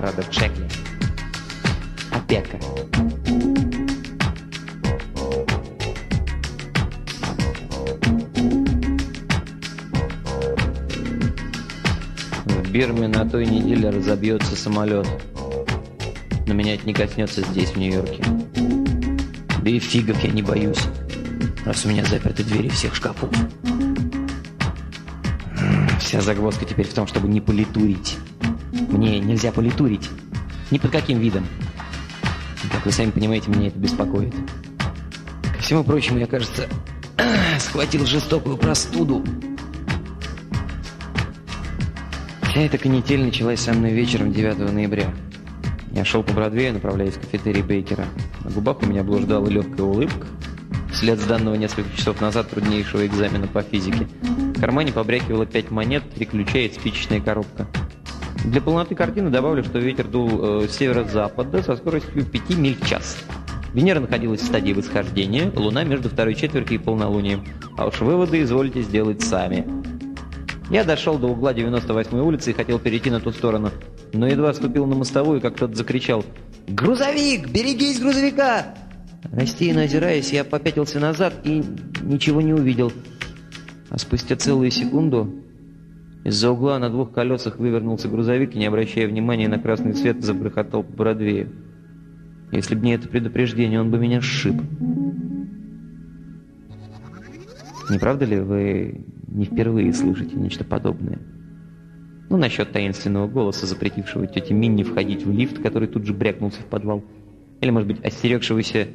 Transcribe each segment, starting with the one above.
рода Джекли. Опека. В Бирме на той неделе разобьется самолет. Но меня это не коснется здесь, в Нью-Йорке. Да и фигов я не боюсь, раз у меня заперты двери всех шкафов. Вся загвоздка теперь в том, чтобы не политурить. Мне нельзя политурить. Ни под каким видом. Как вы сами понимаете, меня это беспокоит. Ко всему прочему, я, кажется, схватил жестокую простуду. Вся эта канитель началась со мной вечером 9 ноября. Я шел по Бродвею, направляясь в кафетерий Бейкера. На губах у меня блуждала легкая улыбка. Вслед с данного несколько часов назад труднейшего экзамена по физике. В кармане побрякивало пять монет, три ключа и спичечная коробка. Для полноты картины добавлю, что ветер дул э, с северо-запада со скоростью 5 миль в час. Венера находилась в стадии восхождения, Луна между второй четвертью и полнолунием. А уж выводы извольте сделать сами. Я дошел до угла 98-й улицы и хотел перейти на ту сторону. Но едва ступил на мостовую, как кто-то закричал «Грузовик! Берегись грузовика!» Растерянно озираясь, я попятился назад и ничего не увидел. А спустя целую секунду из-за угла на двух колесах вывернулся грузовик и, не обращая внимания на красный свет, заброхотал по Бродвею. Если бы не это предупреждение, он бы меня сшиб. Не правда ли вы не впервые слышите нечто подобное? Ну, насчет таинственного голоса, запретившего тете Минни входить в лифт, который тут же брякнулся в подвал. Или, может быть, остерегшегося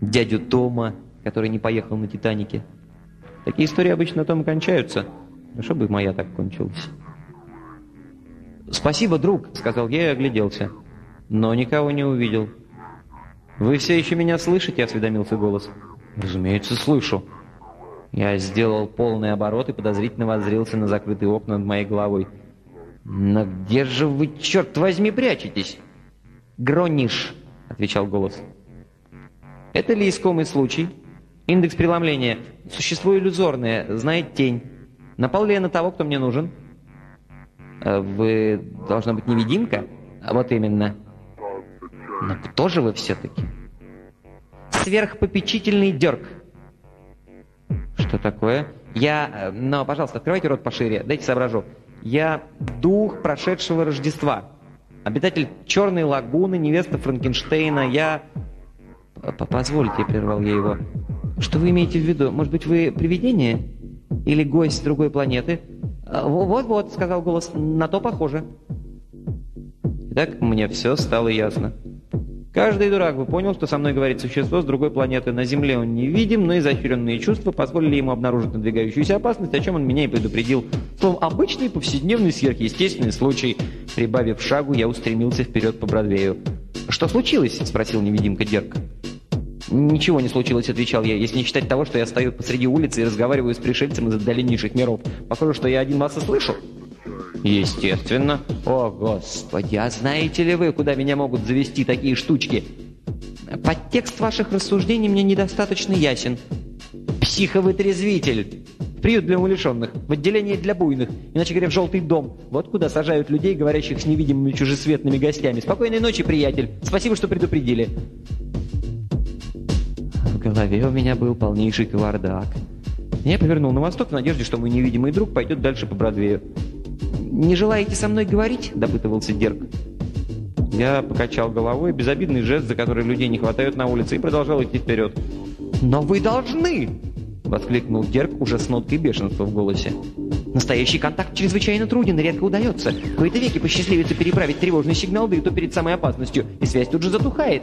дядю Тома, который не поехал на «Титанике». Такие истории обычно на том и кончаются. Хорошо бы моя так кончилась. «Спасибо, друг», — сказал я и огляделся. Но никого не увидел. «Вы все еще меня слышите?» — осведомился голос. «Разумеется, слышу». Я сделал полный оборот и подозрительно воззрился на закрытые окна над моей головой. «Но где же вы, черт возьми, прячетесь?» «Грониш», — отвечал голос. «Это ли искомый случай? Индекс преломления. Существо иллюзорное, знает тень. Напал ли я на того, кто мне нужен?» «Э, «Вы, должна быть, невидимка?» «Вот именно». «Но кто же вы все-таки?» «Сверхпопечительный дерг». «Что такое?» «Я... э, Но, пожалуйста, открывайте рот пошире, дайте соображу. Я дух прошедшего Рождества. Обитатель Черной лагуны, невеста Франкенштейна. Я... П- Позвольте, прервал я его. Что вы имеете в виду? Может быть, вы привидение? Или гость другой планеты? «А, Вот-вот, сказал голос, на то похоже. Итак, мне все стало ясно. Каждый дурак бы понял, что со мной говорит существо с другой планеты. На Земле он невидим, но изощренные чувства позволили ему обнаружить надвигающуюся опасность, о чем он меня и предупредил. Словом, обычный повседневный сверхъестественный случай. Прибавив шагу, я устремился вперед по Бродвею. «Что случилось?» – спросил невидимка Дерк. «Ничего не случилось», — отвечал я, «если не считать того, что я стою посреди улицы и разговариваю с пришельцем из отдаленнейших миров. Похоже, что я один вас и слышу». «Естественно». «О, Господи, а знаете ли вы, куда меня могут завести такие штучки?» «Подтекст ваших рассуждений мне недостаточно ясен». «Психовытрезвитель». Приют для умалишенных, в отделение для буйных, иначе говоря, в желтый дом. Вот куда сажают людей, говорящих с невидимыми чужесветными гостями. Спокойной ночи, приятель. Спасибо, что предупредили. Голове у меня был полнейший кавардак. Я повернул на восток в надежде, что мой невидимый друг пойдет дальше по Бродвею. «Не желаете со мной говорить?» – допытывался Дерг. Я покачал головой, безобидный жест, за который людей не хватает на улице, и продолжал идти вперед. «Но вы должны!» – воскликнул Дерг уже с ноткой бешенства в голосе. «Настоящий контакт чрезвычайно труден и редко удается. Кои-то веки посчастливится переправить тревожный сигнал, да и то перед самой опасностью, и связь тут же затухает».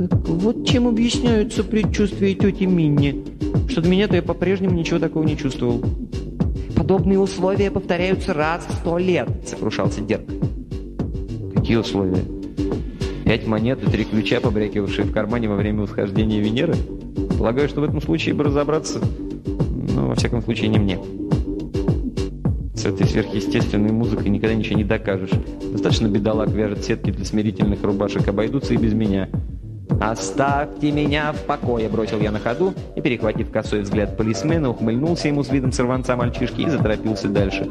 Вот чем объясняются предчувствия тети Минни. Что до меня-то я по-прежнему ничего такого не чувствовал. Подобные условия повторяются раз в сто лет, сокрушался Дерг. Какие условия? Пять монет и три ключа, побрякивавшие в кармане во время восхождения Венеры? Полагаю, что в этом случае бы разобраться. Но, во всяком случае, не мне. С этой сверхъестественной музыкой никогда ничего не докажешь. Достаточно бедолаг вяжет сетки для смирительных рубашек, обойдутся и без меня. «Оставьте меня в покое!» – бросил я на ходу и, перехватив косой взгляд полисмена, ухмыльнулся ему с видом сорванца мальчишки и заторопился дальше.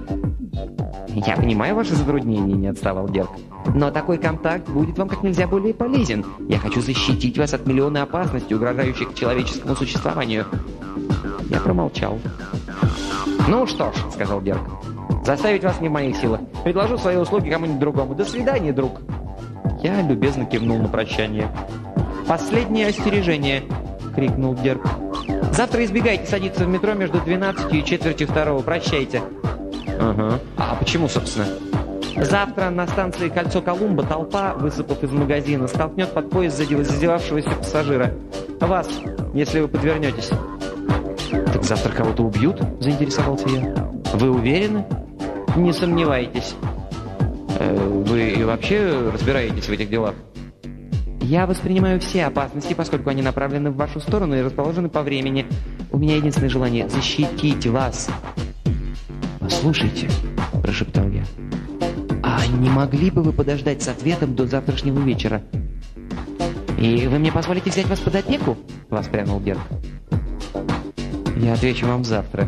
«Я понимаю ваше затруднение», — не отставал Дерг. «Но такой контакт будет вам как нельзя более полезен. Я хочу защитить вас от миллиона опасностей, угрожающих человеческому существованию». Я промолчал. «Ну что ж», — сказал Дерг, — «заставить вас не в моих силах. Предложу свои услуги кому-нибудь другому. До свидания, друг». Я любезно кивнул на прощание. «Последнее остережение!» — крикнул Дерг. «Завтра избегайте садиться в метро между 12 и четвертью второго. Прощайте!» «Ага. А почему, собственно?» Завтра на станции «Кольцо Колумба» толпа, высыпав из магазина, столкнет под поезд задевающегося пассажира. Вас, если вы подвернетесь. «Так завтра кого-то убьют?» – заинтересовался я. «Вы уверены?» «Не сомневайтесь». Э, «Вы вообще разбираетесь в этих делах?» «Я воспринимаю все опасности, поскольку они направлены в вашу сторону и расположены по времени. У меня единственное желание – защитить вас». «Послушайте», – прошептал я, – «а не могли бы вы подождать с ответом до завтрашнего вечера?» «И вы мне позволите взять вас под опеку?» – воспрянул Герк. Я отвечу вам завтра.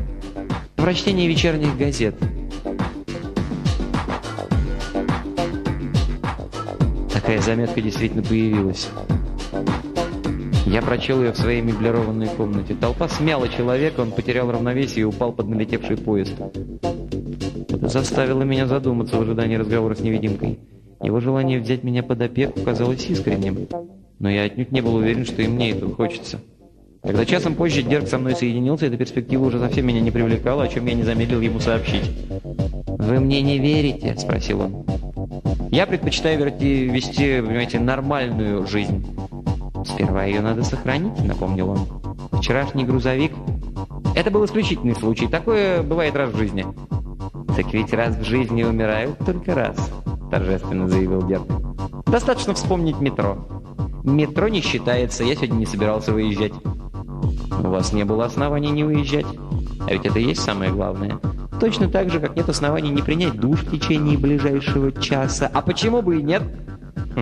В прочтении вечерних газет. Такая заметка действительно появилась. Я прочел ее в своей меблированной комнате. Толпа смяла человека, он потерял равновесие и упал под налетевший поезд. Это заставило меня задуматься в ожидании разговора с невидимкой. Его желание взять меня под опеку казалось искренним, но я отнюдь не был уверен, что и мне этого хочется. Когда часом позже Дерг со мной соединился, эта перспектива уже совсем меня не привлекала, о чем я не замедлил ему сообщить. «Вы мне не верите?» – спросил он. «Я предпочитаю верти, вести, понимаете, нормальную жизнь». «Сперва ее надо сохранить», – напомнил он. «Вчерашний грузовик...» «Это был исключительный случай. Такое бывает раз в жизни». «Так ведь раз в жизни умирают только раз», – торжественно заявил Дерг. «Достаточно вспомнить метро». «Метро не считается, я сегодня не собирался выезжать». У вас не было оснований не уезжать. А ведь это и есть самое главное. Точно так же, как нет оснований не принять душ в течение ближайшего часа. А почему бы и нет?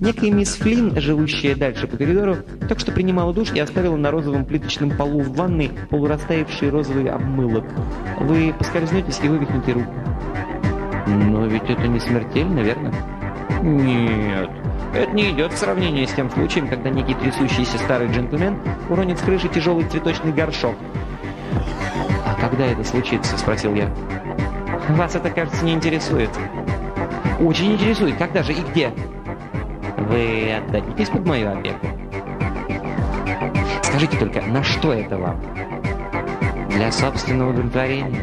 Некая мисс Флинн, живущая дальше по коридору, только что принимала душ и оставила на розовом плиточном полу в ванной полурастаявший розовый обмылок. Вы поскользнетесь и вывихнете руку. Но ведь это не смертельно, верно? Нет. Это не идет в сравнение с тем случаем, когда некий трясущийся старый джентльмен уронит с крыши тяжелый цветочный горшок. «А когда это случится?» – спросил я. «Вас это, кажется, не интересует». «Очень интересует. Когда же и где?» «Вы отдадитесь под мою опеку?» «Скажите только, на что это вам?» «Для собственного удовлетворения».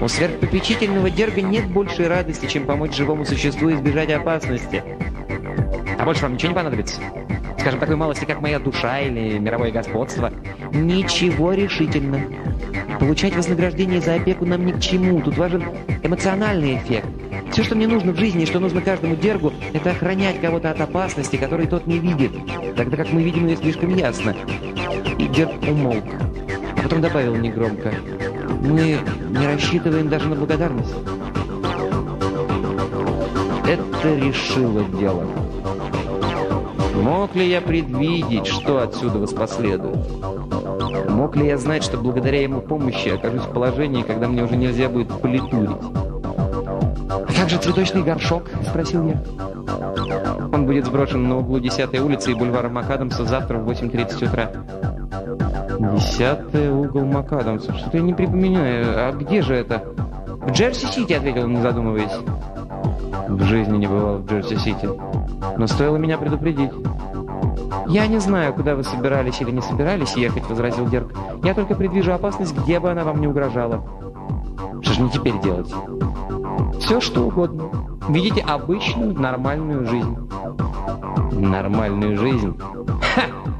У сверхпопечительного дерга нет большей радости, чем помочь живому существу избежать опасности. А больше вам ничего не понадобится? Скажем, такой малости, как моя душа или мировое господство? Ничего решительно. Получать вознаграждение за опеку нам ни к чему. Тут важен эмоциональный эффект. Все, что мне нужно в жизни и что нужно каждому дергу, это охранять кого-то от опасности, которой тот не видит, тогда как мы видим ее слишком ясно. И дерг умолк. А потом добавил негромко. Мы не рассчитываем даже на благодарность. Это решило дело. Мог ли я предвидеть, что отсюда воспоследует? Мог ли я знать, что благодаря ему помощи окажусь в положении, когда мне уже нельзя будет политурить? «А как же цветочный горшок?» – спросил я. Он будет сброшен на углу 10 улицы и бульвара Макадамса завтра в 8.30 утра. Десятый угол Макадамса. Что-то я не припоминаю. А где же это? В Джерси-Сити, ответил он, не задумываясь. В жизни не бывал в Джерси-Сити. Но стоило меня предупредить. «Я не знаю, куда вы собирались или не собирались ехать», — возразил Дерг. «Я только предвижу опасность, где бы она вам не угрожала». «Что же мне теперь делать?» «Все, что угодно. Видите обычную, нормальную жизнь». «Нормальную жизнь?» «Ха!»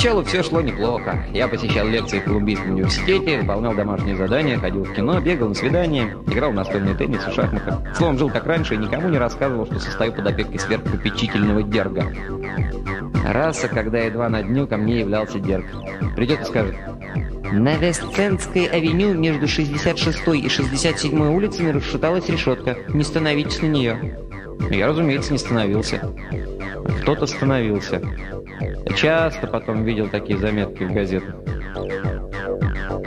Поначалу все шло неплохо. Я посещал лекции в Колумбийском университете, выполнял домашние задания, ходил в кино, бегал на свидания, играл в настольный теннис и шахматы. Словом, жил как раньше и никому не рассказывал, что состою под опекой сверхпопечительного дерга. Раса, когда едва на дню ко мне являлся дерг. Придет и скажет, На Вестцентской авеню между 66 и 67 улицами расшаталась решетка. Не становитесь на нее. Я, разумеется, не становился. Кто-то становился. Часто потом видел такие заметки в газетах.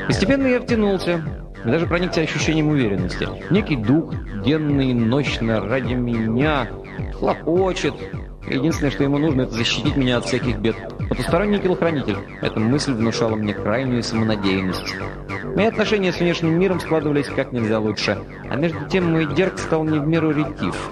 Постепенно я втянулся, даже проникся ощущением уверенности. Некий дух, денный и ночно ради меня, хлопочет. Единственное, что ему нужно, это защитить меня от всяких бед. Потусторонний телохранитель. Эта мысль внушала мне крайнюю самонадеянность. Мои отношения с внешним миром складывались как нельзя лучше. А между тем мой Дерг стал не в меру ретив.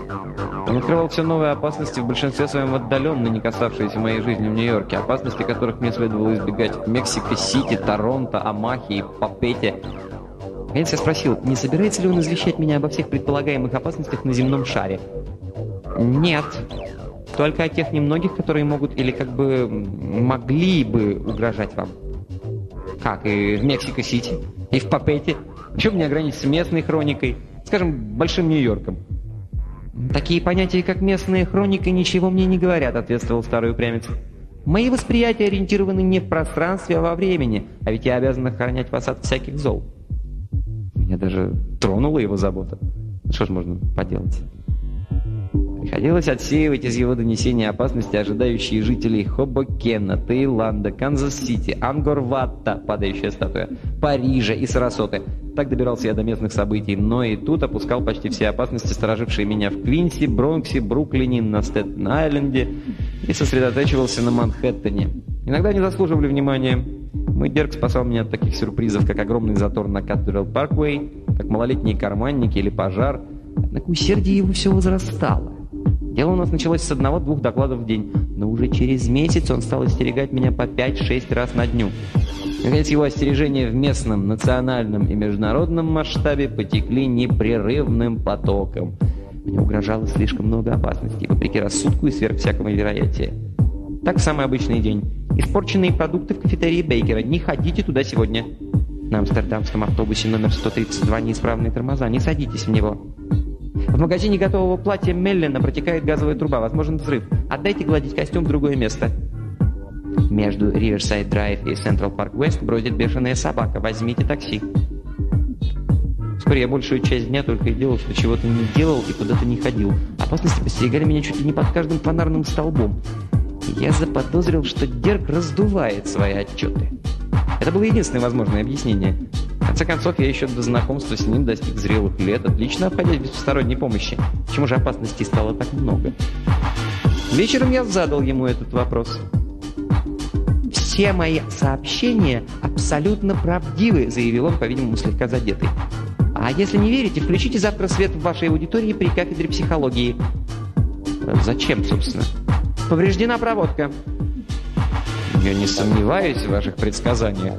Он открывал все новые опасности, в большинстве своем отдаленно не касавшиеся моей жизни в Нью-Йорке, опасности которых мне следовало избегать в Мексико-Сити, Торонто, Амахе и Папете. Наконец я спросил, не собирается ли он извещать меня обо всех предполагаемых опасностях на земном шаре? «Нет», только о тех немногих, которые могут или как бы могли бы угрожать вам. Как, и в Мексико-Сити, и в Папете. Почему бы не ограничиться местной хроникой, скажем, Большим Нью-Йорком? «Такие понятия, как местная хроника, ничего мне не говорят», — ответствовал старый упрямец. «Мои восприятия ориентированы не в пространстве, а во времени, а ведь я обязан охранять вас от всяких зол». Меня даже тронула его забота. Что ж можно поделать? Приходилось отсеивать из его донесения опасности, ожидающие жителей Хобокена, Таиланда, Канзас-Сити, Ангкор-Вата, падающая статуя, Парижа и Сарасоты. Так добирался я до местных событий, но и тут опускал почти все опасности, сторожившие меня в Квинси, Бронксе, Бруклине, на Стэттен-Айленде и сосредотачивался на Манхэттене. Иногда они заслуживали внимания. Мой Дерг спасал меня от таких сюрпризов, как огромный затор на Катерал Парквей, как малолетние карманники или пожар. Однако усердие его все возрастало. Дело у нас началось с одного-двух докладов в день, но уже через месяц он стал остерегать меня по 5-6 раз на дню. Наконец, его остережения в местном, национальном и международном масштабе потекли непрерывным потоком. Мне угрожало слишком много опасностей, вопреки рассудку и сверх всякого вероятия. Так, самый обычный день. Испорченные продукты в кафетерии Бейкера. Не ходите туда сегодня. На амстердамском автобусе номер 132 неисправные тормоза. Не садитесь в него. В магазине готового платья Меллина протекает газовая труба. Возможен взрыв. Отдайте гладить костюм в другое место. Между Riverside Drive и Central Park West бродит бешеная собака. Возьмите такси. Вскоре я большую часть дня только и делал, что чего-то не делал и куда-то не ходил. Опасности постерегали меня чуть ли не под каждым фонарным столбом. Я заподозрил, что Дерг раздувает свои отчеты. Это было единственное возможное объяснение. В конце концов, я еще до знакомства с ним достиг зрелых лет, отлично обходясь без посторонней помощи. Почему же опасностей стало так много? Вечером я задал ему этот вопрос. «Все мои сообщения абсолютно правдивы», заявил он, по-видимому, слегка задетый. «А если не верите, включите завтра свет в вашей аудитории при кафедре психологии». «Зачем, собственно?» «Повреждена проводка». «Я не сомневаюсь в ваших предсказаниях».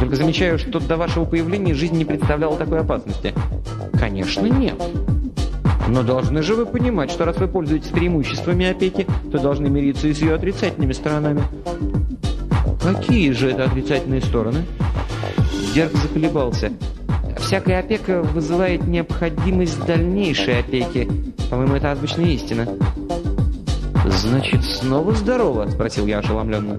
Только замечаю, что до вашего появления жизнь не представляла такой опасности. Конечно, нет. Но должны же вы понимать, что раз вы пользуетесь преимуществами опеки, то должны мириться и с ее отрицательными сторонами. Какие же это отрицательные стороны? Дерг заколебался. Всякая опека вызывает необходимость дальнейшей опеки. По-моему, это азбучная истина. «Значит, снова здорово?» – спросил я ошеломленно.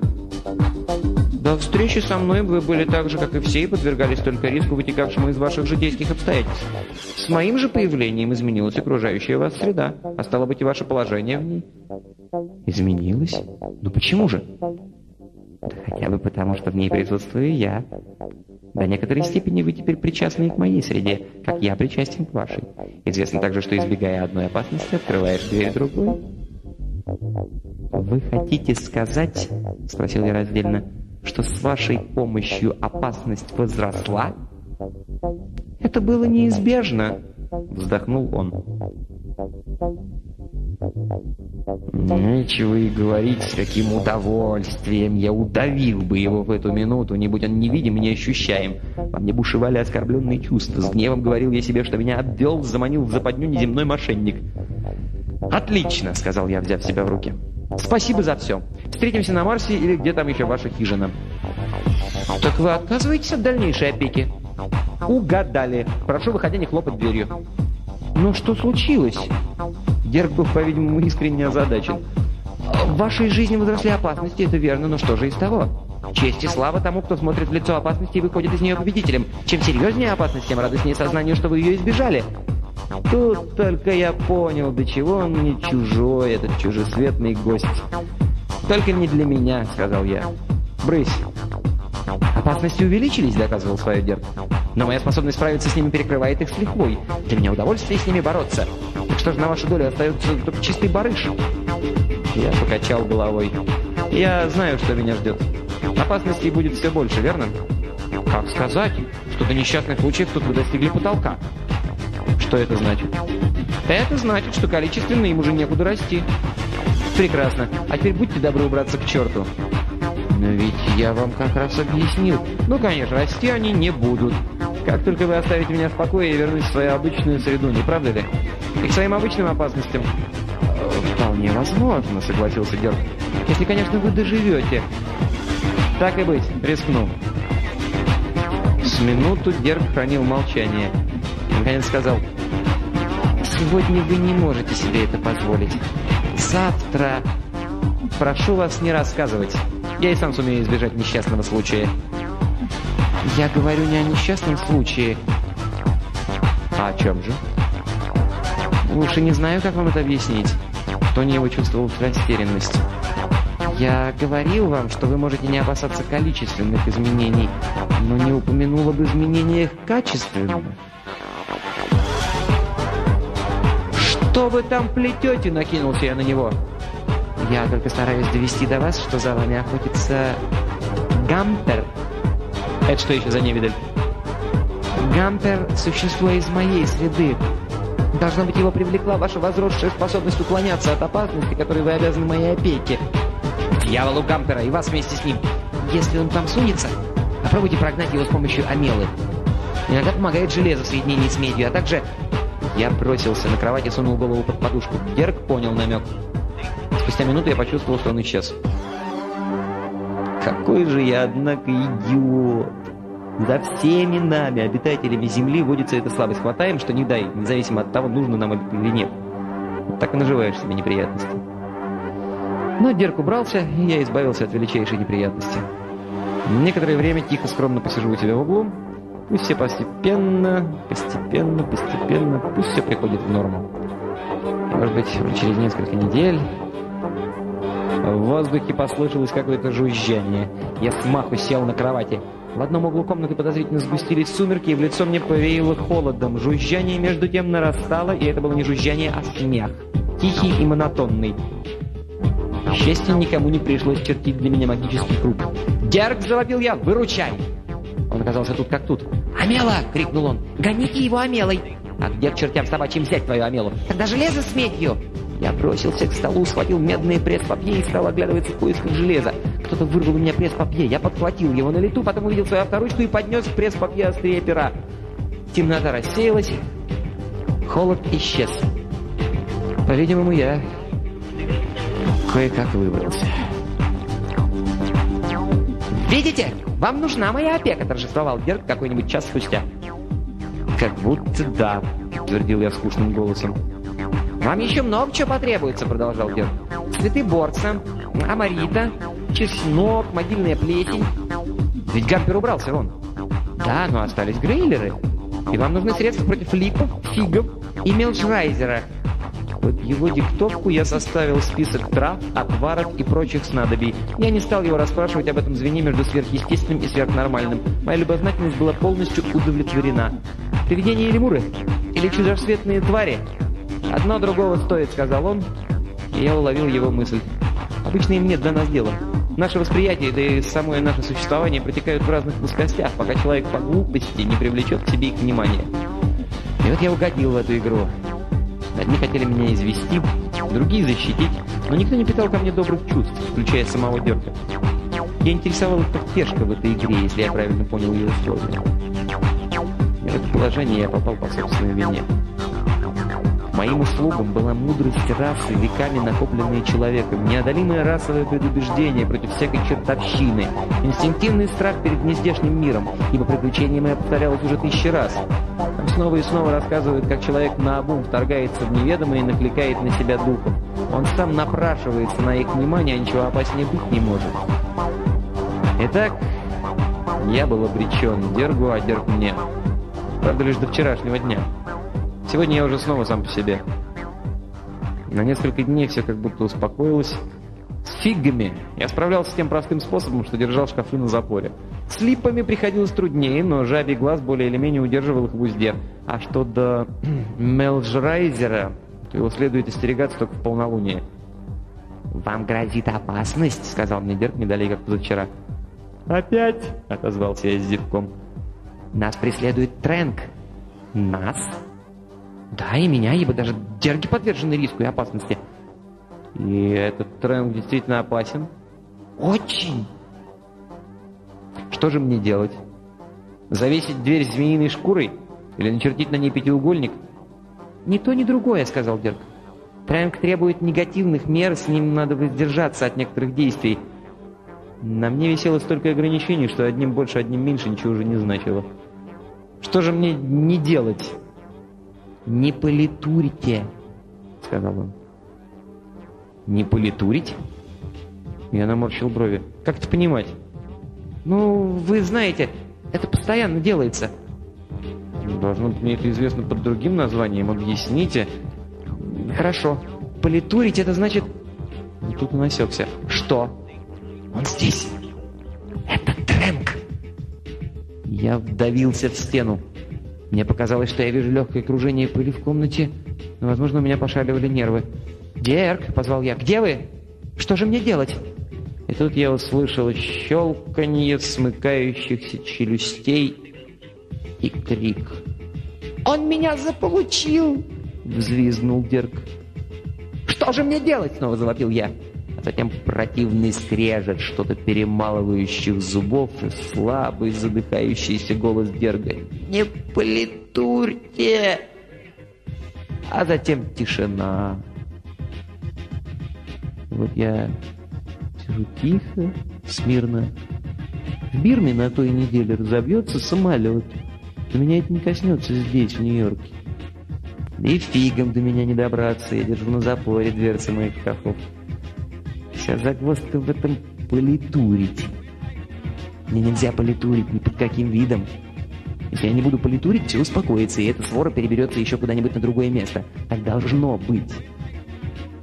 До встречи со мной вы были так же, как и все, и подвергались только риску, вытекавшему из ваших житейских обстоятельств. С моим же появлением изменилась окружающая вас среда, а стало быть и ваше положение в ней. Изменилось? Ну почему же? Хотя бы потому, что в ней присутствую я. До некоторой степени вы теперь причастны к моей среде, как я причастен к вашей. Известно также, что избегая одной опасности, открываешь дверь другой. «Вы хотите сказать, — спросил я раздельно, — что с вашей помощью опасность возросла? Это было неизбежно, вздохнул он. Нечего и говорить, с каким удовольствием я удавил бы его в эту минуту, не будь он невидим и неощущаем. Во мне бушевали оскорбленные чувства. С гневом говорил я себе, что меня обвел, заманил в западню неземной мошенник. «Отлично», — сказал я, взяв себя в руки. Спасибо за все. Встретимся на Марсе или где там еще ваша хижина. Так вы отказываетесь от дальнейшей опеки? Угадали. Прошу, выходя, не хлопать дверью. Но что случилось? Дерг был, по-видимому, искренне озадачен. В вашей жизни возросли опасности, это верно, но что же из того? Честь и слава тому, кто смотрит в лицо опасности и выходит из нее победителем. Чем серьезнее опасность, тем радостнее сознанию, что вы ее избежали. Тут только я понял, до чего он мне чужой, этот чужесветный гость. «Только не для меня», — сказал я. «Брысь». «Опасности увеличились», — доказывал свое Дерг. «Но моя способность справиться с ними перекрывает их с лихвой. Для меня удовольствие с ними бороться. Так что же на вашу долю остается только чистый барыш?» Я покачал головой. «Я знаю, что меня ждет. Опасностей будет все больше, верно?» «Как сказать? Что-то несчастных случаев тут вы достигли потолка». «Что это значит?» «Это значит, что количественно им уже некуда расти». «Прекрасно. А теперь будьте добры убраться к черту». «Но ведь я вам как раз объяснил. Ну, конечно, расти они не будут. Как только вы оставите меня в покое, я вернусь в свою обычную среду, не правда ли? И к своим обычным опасностям». «Вполне возможно», — согласился Герб. «Если, конечно, вы доживете». «Так и быть, рискну». С минуту Герб хранил молчание. Наконец сказал, «Сегодня вы не можете себе это позволить. Завтра...» «Прошу вас не рассказывать. Я и сам сумею избежать несчастного случая». «Я говорю не о несчастном случае». «А о чем же?» «Лучше не знаю, как вам это объяснить». Тони его чувствовал растерянность. «Я говорил вам, что вы можете не опасаться количественных изменений, но не упомянул об изменениях качественных». «Что вы там плетете?» — накинулся я на него. «Я только стараюсь довести до вас, что за вами охотится Гампер». «Это что еще за невидаль?» «Гампер — существо из моей среды. Должно быть, его привлекла ваша возросшая способность уклоняться от опасности, которой вы обязаны моей опеке. Дьяволу Гампера и вас вместе с ним. Если он там сунется, попробуйте прогнать его с помощью амелы. Иногда помогает железо в соединении с медью, а также... Я бросился на кровать и сунул голову под подушку. Герк понял намек. Спустя минуту я почувствовал, что он исчез. Какой же я, однако, идиот! За всеми нами, обитателями Земли, водится эта слабость. Хватаем, что не дай, независимо от того, нужно нам или нет. Вот так и наживаешь себе неприятности. Но Дерк убрался, и я избавился от величайшей неприятности. Некоторое время тихо, скромно посижу у тебя в углу. Пусть все постепенно, постепенно, постепенно, пусть все приходит в норму. Может быть, через несколько недель... В воздухе послышалось какое-то жужжание. Я смаху сел на кровати. В одном углу комнаты подозрительно сгустились сумерки, и в лицо мне повеяло холодом. Жужжание между тем нарастало, и это было не жужжание, а смех. Тихий и монотонный. К счастью, никому не пришлось чертить для меня магический круг. «Дерг!» — завопил я. «Выручай!» Он оказался тут как тут. «Амела!» — крикнул он. «Гоните его Амелой!» «А где к чертям собачьим взять твою Амелу?» «Тогда железо с медью!» Я бросился к столу, схватил медные пресс-папье и стал оглядываться в поисках железа. Кто-то вырвал у меня пресс-папье. Я подхватил его на лету, потом увидел свою авторучку и поднес пресс-папье острие пера. Темнота рассеялась. Холод исчез. По-видимому, я кое-как выбрался. «Видите? Вам нужна моя опека!» – торжествовал Герк какой-нибудь час спустя. «Как будто да», – подтвердил я скучным голосом. «Вам еще много чего потребуется», — продолжал Герб. «Цветы борца, амарита, чеснок, могильная плесень». Ведь Гампер убрался, Рон. «Да, но остались грейлеры. И вам нужны средства против липов, фигов и мелчрайзера». Под его диктовку я составил список трав, отваров и прочих снадобий. Я не стал его расспрашивать об этом звене между сверхъестественным и сверхнормальным. Моя любознательность была полностью удовлетворена. Привидения или муры? Или чужерсветные твари? «Одно другого стоит», — сказал он, и я уловил его мысль. «Обычно им нет до нас дела. Наше восприятие, да и самое наше существование протекают в разных плоскостях, пока человек по глупости не привлечет к себе их внимание. И вот я угодил в эту игру. Одни хотели меня извести, другие защитить, но никто не питал ко мне добрых чувств, включая самого Дерка. Я интересовал их поддержка в этой игре, если я правильно понял ее условия. И в это положение я попал по собственной вине. Моим услугам была мудрость расы, веками накопленная человеком, неодолимое расовое предубеждение против всякой чертовщины, инстинктивный страх перед нездешним миром, ибо приключение мое повторялось уже тысячи раз. Там снова и снова рассказывают, как человек наобум вторгается в неведомое и накликает на себя духов. Он сам напрашивается на их внимание, а ничего опаснее быть не может. Итак, я был обречен Дергу, а Дерг мне. Правда, лишь до вчерашнего дня. Сегодня я уже снова сам по себе. На несколько дней все как будто успокоилось. С фигами я справлялся тем простым способом, что держал шкафы на запоре. С липами приходилось труднее, но жабий глаз более или менее удерживал их в узде. А что до Мелжрайзера, то его следует остерегаться только в полнолуние. «Вам грозит опасность», — сказал мне Дерк не далее, как позавчера. «Опять?» — отозвался я с зевком. «Нас преследует Трэнк». «Нас?» «Да, и меня, ибо даже Дерги подвержены риску и опасности». «И этот Трэнк действительно опасен?» «Очень!» «Что же мне делать? Завесить дверь змеиной шкурой? Или начертить на ней пятиугольник?» «Ни то, ни другое», — сказал Дерг. «Трэнк требует негативных мер, с ним надо воздержаться от некоторых действий». На мне висело столько ограничений, что одним больше, одним меньше ничего уже не значило. Что же мне не делать? «Не политурите», — сказал он. «Не политурить?» Я наморщил брови. «Как это понимать?» «Ну, вы знаете, это постоянно делается». «Должно быть, мне это известно под другим названием. Объясните». «Хорошо. Политурить — это значит...» И тут он осекся. «Что?» Он здесь. Это Трэнк. Я вдавился в стену. Мне показалось, что я вижу легкое кружение пыли в комнате, но, возможно, у меня пошаливали нервы. «Дерк!» — позвал я. «Где вы? Что же мне делать?» И тут я услышал щелканье смыкающихся челюстей и крик. «Он меня заполучил!» — взвизгнул Дерк. «Что же мне делать?» — снова завопил я затем противный скрежет что-то перемалывающих зубов и слабый задыхающийся голос Дерга. «Не политурьте!» А затем тишина. Вот я сижу тихо, смирно. В Бирме на той неделе разобьется самолет. Но меня это не коснется здесь, в Нью-Йорке. И фигом до меня не добраться, я держу на запоре дверцы моих шкафов. Вся загвоздка в этом политурить. Мне нельзя политурить ни под каким видом. Если я не буду политурить, все успокоится, и эта свора переберется еще куда-нибудь на другое место. Так должно быть.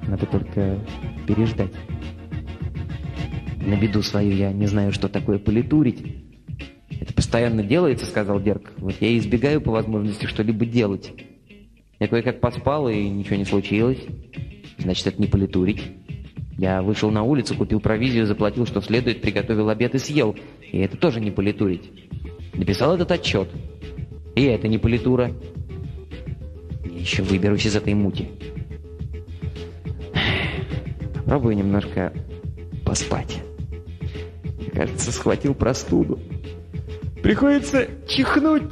Надо только переждать. На беду свою я не знаю, что такое политурить. Это постоянно делается, сказал Дерк. Вот я избегаю по возможности что-либо делать. Я кое-как поспал, и ничего не случилось. Значит, это не политурить. Я вышел на улицу, купил провизию, заплатил, что следует, приготовил обед и съел. И это тоже не политурить. Написал этот отчет. И это не политура. Я еще выберусь из этой мути. Попробую немножко поспать. Кажется, схватил простуду. Приходится чихнуть